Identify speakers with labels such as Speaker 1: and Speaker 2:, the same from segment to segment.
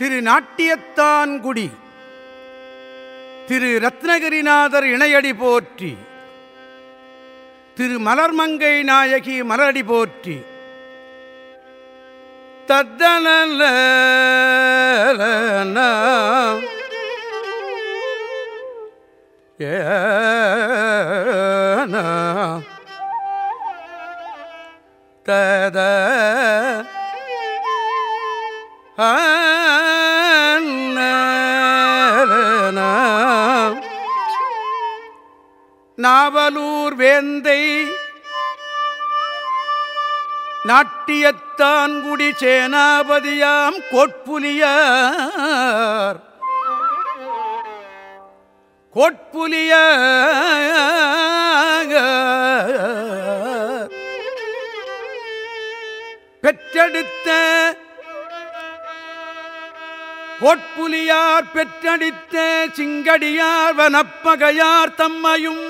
Speaker 1: திரு நாட்டியத்தான்குடி திரு ரத்னகிரிநாதர் இணையடி போற்றி. திரு மலர்மங்கை நாயகி மலரடி போற்றி. தத்தனல ஏ தத நாவலூர் வேந்தை நாட்டியத்தான்குடி சேனாபதியாம் கோட்புலியார். கோட்புலிய பெற்றெடுத்த ஒட்புலியார் பெற்றடித்த சிங்கடியார் வனப்பகையார் தம்மையும்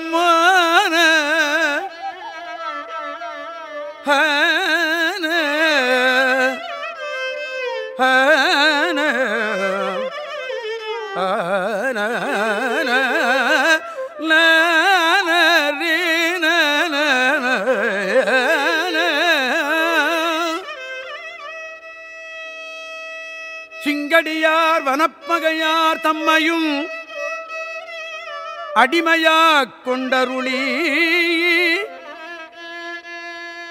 Speaker 1: ஹன, ஹன, அடிமையார் வனப்பகையார் தம்மையும் அடிமையாக் கொண்டருளி.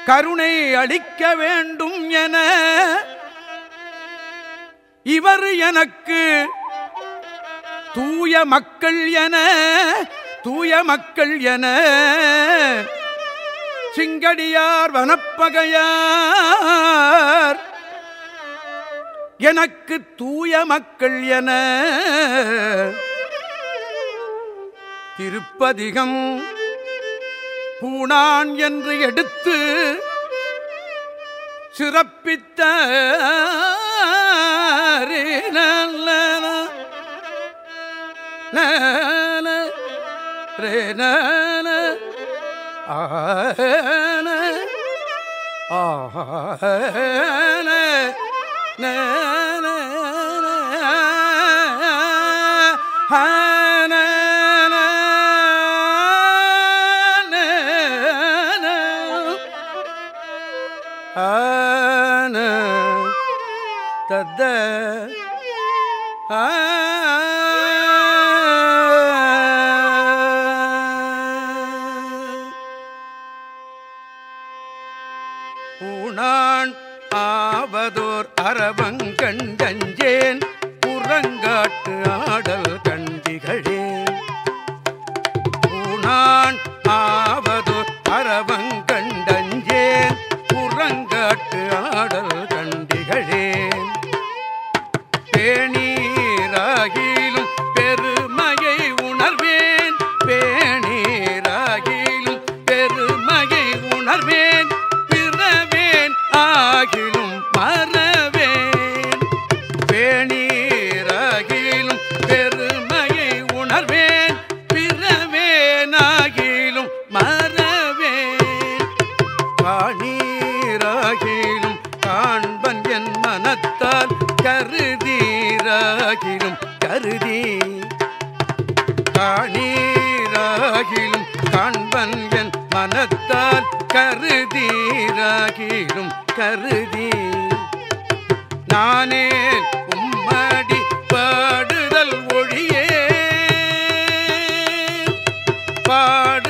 Speaker 1: கருணை அளிக்க வேண்டும் என இவர் எனக்கு தூய மக்கள் என தூய மக்கள் என. சிங்கடியார் வனப்பகையார் எனக்கு தூய மக்கள் என. திருப்பதிகம் பூணான் என்று எடுத்து சிறப்பித்த ஆ தத்த ஆ ஆடல் மனத்தால் கருதீராகிலும் கருதி காணீராகிலும் காண்பன் என் மனத்தால் கருதீராகிலும் கருதி. நானே உம்மடி பாடுதல் ஒழியே பாடு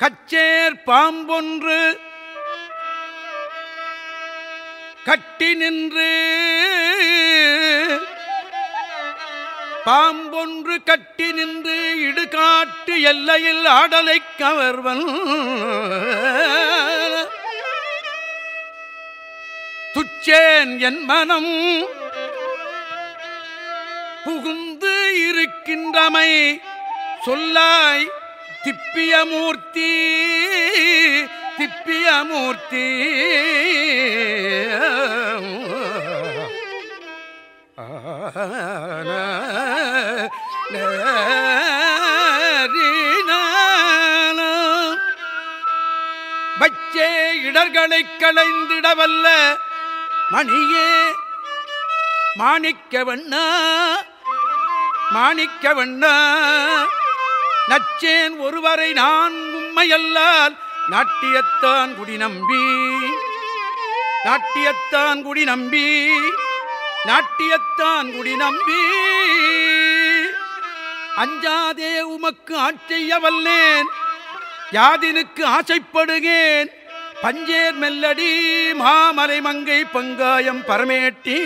Speaker 1: கச்சேர் பாம்பொன்று கட்டி நின்று பாம்பொன்று கட்டி நின்று இடுகாட்டு எல்லையில் ஆடலை கவர்வன். துச்சேன் என் மனம் புகுந்து இருக்கின்றமை சொல்லாய் திப்பியமூர்த்தி திப்பியமூர்த்தி பச்சே இடர்களை களைந்திடவல்ல மணியே. மாணிக்க வண்ணா மாணிக்க வண்ணா நச்சேன் ஒருவரை நான் உம்மையல்லால் நாட்டியத்தான் குடி நம்பி. நாட்டியத்தான் குடி நம்பி. நாட்டியத்தான் குடி நம்பி. அஞ்சாதே உமக்கு ஆட்செய்ய வல்லேன் யாதினுக்கு ஆசைப்படுகேன்? பஞ்சேர் மெல்லடி மாமலை மங்கை பங்காயம் பரமேட்டி.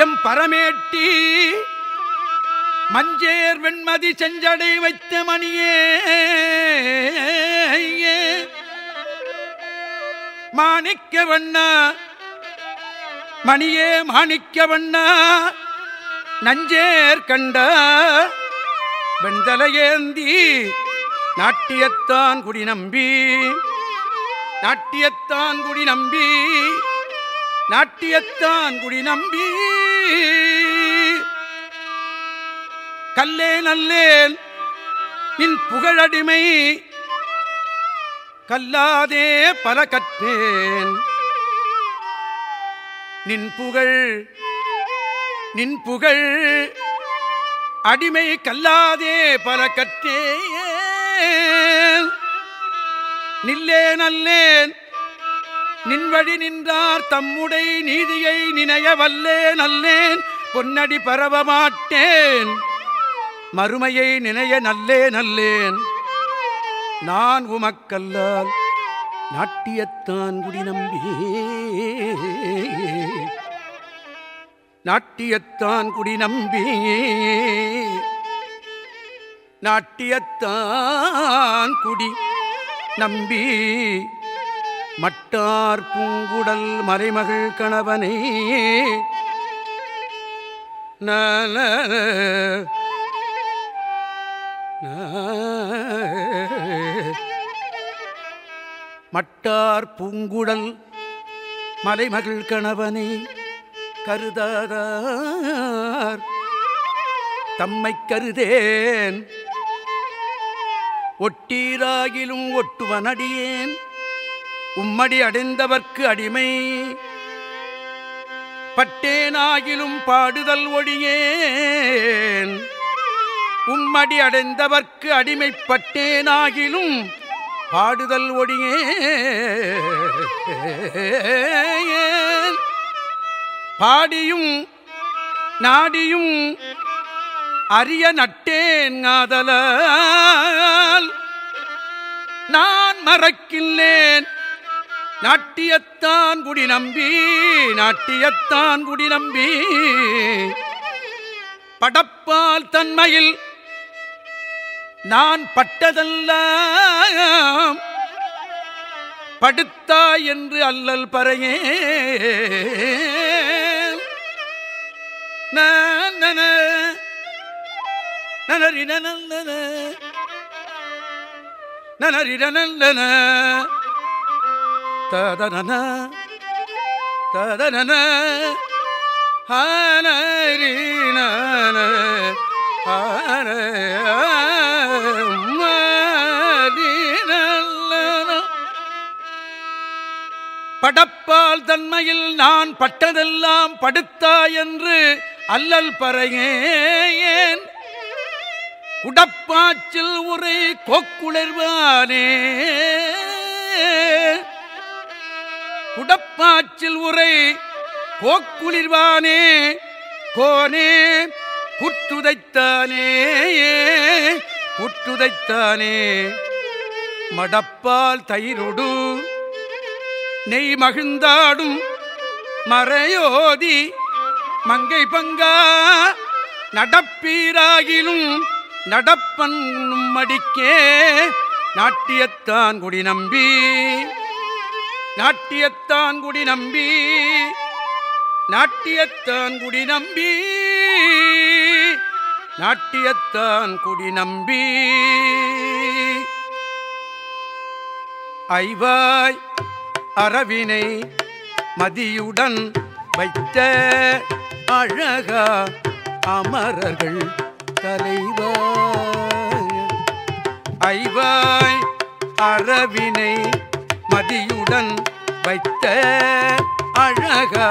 Speaker 1: எம் பரமேட்டி மஞ்சேர் வெண்மதி செஞ்சடை வைத்த மணியே மாணிக்க வண்ணா மணியே மாணிக்க வண்ணா நஞ்சேர் கண்ட வெண்தலையேந்தி நாட்டியத்தான் குடி நம்பி நாட்டியத்தான் குடி நம்பி நாட்டியத்தான் குடி நம்பி. கல்லே நல்லேன் நின் புகழடிமை கல்லாதே பல கற்றேன் நின் புகழ் நின் புகழ் அடிமை கல்லாதே பல கற்றேன் நில்லே நல்லேன் நின்வழி நின்றார் தம்முடை நீதியை நினைய வல்லே நல்லேன். பொன்னடி பரவ மாட்டேன். மறுமையை நினைய நல்லே நல்லேன். நான் உமக்கல்லால் நாட்டியத்தான் குடி நம்பி நாட்டியத்தான் குடி நம்பி நாட்டியத்தான் குடி நம்பி மட்டார் பூங்குடல் மறைமகள் கணவனே. நல மட்டார் பூங்குடல் மலைமகள் கணவனை. கருதாதார் தம்மை கருதேன். ஒட்டீராகிலும் ஒட்டுவனடியேன். உம்மடி அடைந்தவர்க்கு அடிமை. பட்டேனாகிலும் பாடுதல் ஒழியேன். உம்மடி அடைந்தவர்க்கு அடிமைப்பட்டேனாகிலும் பாடுதல் ஒடியே பாடியும் நாடியும் அரிய நட்டேன் காதலால் நான் மறக்கில்லேன். நாட்டியத்தான் குடி நம்பி நாட்டியத்தான் குடி நம்பி. படப்பால் தன்மையில் நான் பட்டதெல்லாம் படுத்தாய் என்று அல்லல் பறையே நனரிடனல்லன நனரிடனல்லன ததனன ததனன ஹானரின படப்பால் தன்மையில் நான் பட்டதெல்லாம் படுத்தா என்று அல்லல் பறையேன் குடப்பாச்சில் உரை கொக்குளர்வானே? குடப்பாச்சில் உரை கோக்குளிர்வானே கோனே குற்றுதைத்தானே குற்றுதைத்தானே. மடப்பால் தயிரொடு நெய் மகிழ்ந்தாடும் மறையோதி மங்கை பங்கா நடப்பீராகிலும் நடப்பன் மடிக்கே நாட்டியத்தான் குடி நம்பி. நாட்டியத்தான் குடி நம்பி நாட்டியத்தான் குடி நம்பி நாட்டியத்தான் குடி நம்பி. ஐவாய் அறவினை மதியுடன் வைத்த அழகா அமரர்கள் தலைவாய் ஐவாய் அறவினை மதியுடன் வைத்த அழகா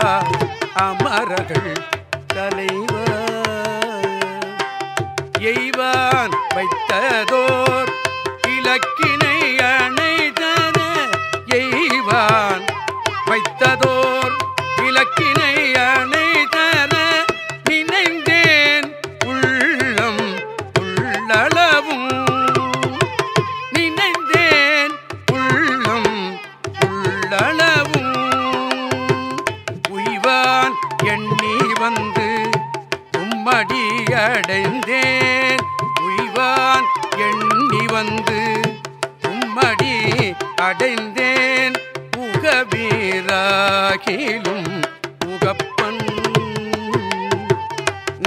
Speaker 1: அமரர்கள் தலைவான் எய்வான் வைத்ததோர் இலக்கினை உம்மடி உய்வான் எண்ணி வந்து உம்மடி அடைந்தேன். உகவீராகிலும் உகப்பன்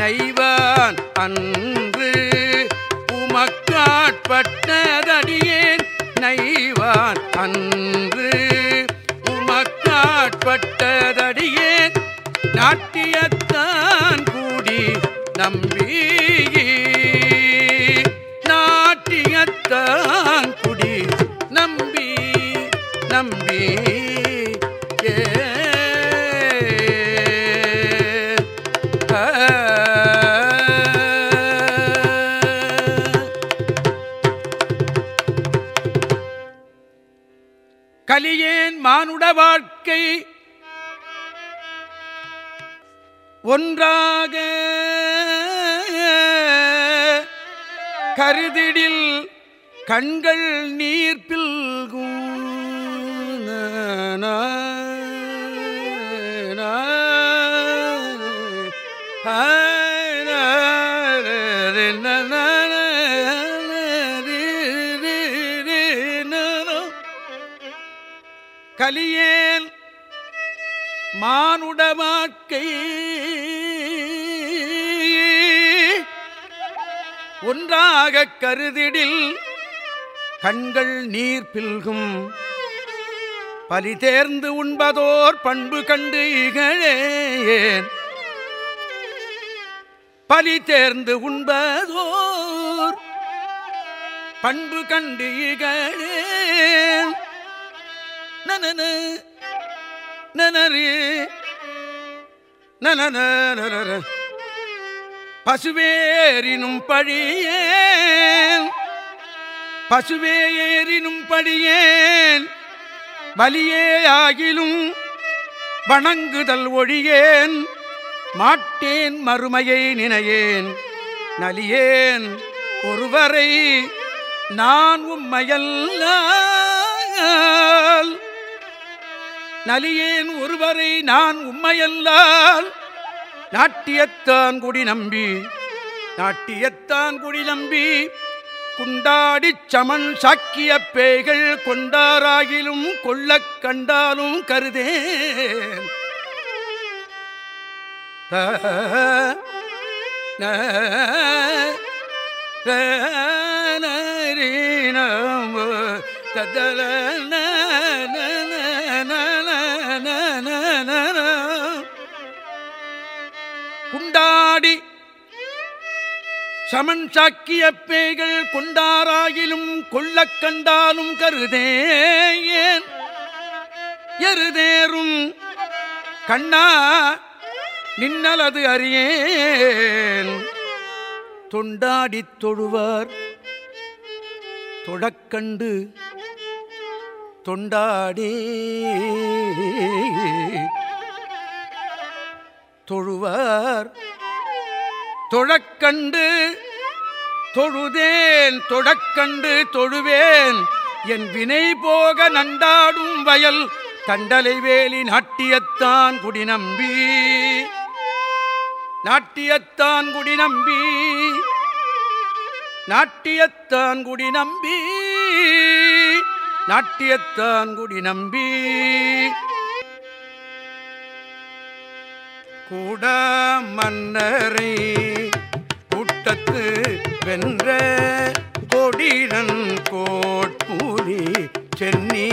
Speaker 1: நைவான் அன்று உமக்காட்பட்டதடியேன். நைவான் அன்று உமக்காட்பட்டதடியேன். நாட்டியத்தான் கூடி நம்பி நாட்டியத்தான் குடி. நம்பி நம்பி. ஏ. கலியேன் மானுட வாழ்க்கை ஒன்றாக கருதிடில் கண்கள் நீர் பில்கும். கலியேன் மானுடமாக்கை ஒன்றாக கருதிடில் கண்கள் நீர் பில்கும். பலி தேர்ந்து உண்பதோர் பண்பு கண்டு இகழேன். பலி தேர்ந்து உண்பதோர் பண்பு கண்டு இகழேன். நனன நனரே நனன. பசுவேரினும் பழியேன். பசுவேறினும் படியேன் வலியே ஆகிலும் வணங்குதல் ஒழியேன். மாட்டேன் மறுமையை நினையேன். நலியேன் ஒருவரை நான் உம்மையல்லால். நலியேன் ஒருவரை நான் உம்மையல்லால். நாட்டியத்தான் குடி நம்பி நாட்டியத்தான் குடி நம்பி குண்டாடி சமன் சாக்கிய பேய்கள் கொண்டாராகிலும் கொள்ள கண்டாலும் கருதேன். ததல கொண்டாடி. சமன் சாக்கிய பேய்கள் கொண்டாராயிலும் கொள்ளக் கண்டாலும் கருதேன். எருதேறும் கண்ணா நின்னலது அறியேன். தொண்டாடித் தொழுவார் தொடக்கண்டு தொண்டாடி. தொழுவார். தொழக்கண்டு தொழுதேன் தொடக்கண்டு தொழுவேன். என் வினை போக நண்டாடும் வயல் தண்டலை வேலி நாட்டியத்தான் குடி நம்பி. நாட்டியத்தான் குடி நம்பி. நாட்டியத்தான் குடி நம்பி. நாட்டியத்தான் குடி நம்பி. கூட மன்னரை கூட்டத்து வென்ற கொடிரன் கோட்பூரி சென்னி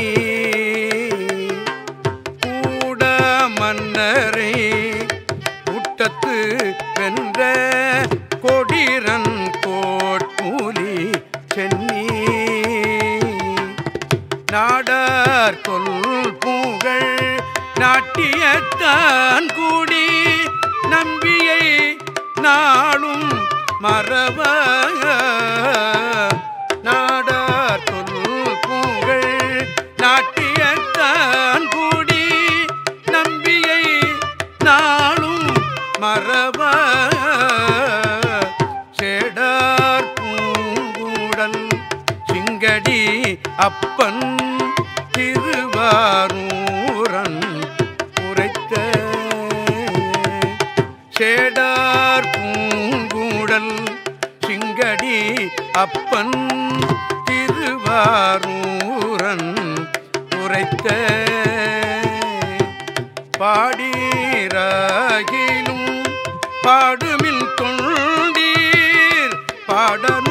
Speaker 1: மறவ சேடார் பூங்குடல் சிங்கடி அப்பன் திருவாரூரன் உரைத்த சேடார் பூங்குடல் சிங்கடி அப்பன் திருவாரூரன் உரைத்த பாடுமின் தொண்டீர் பாடனு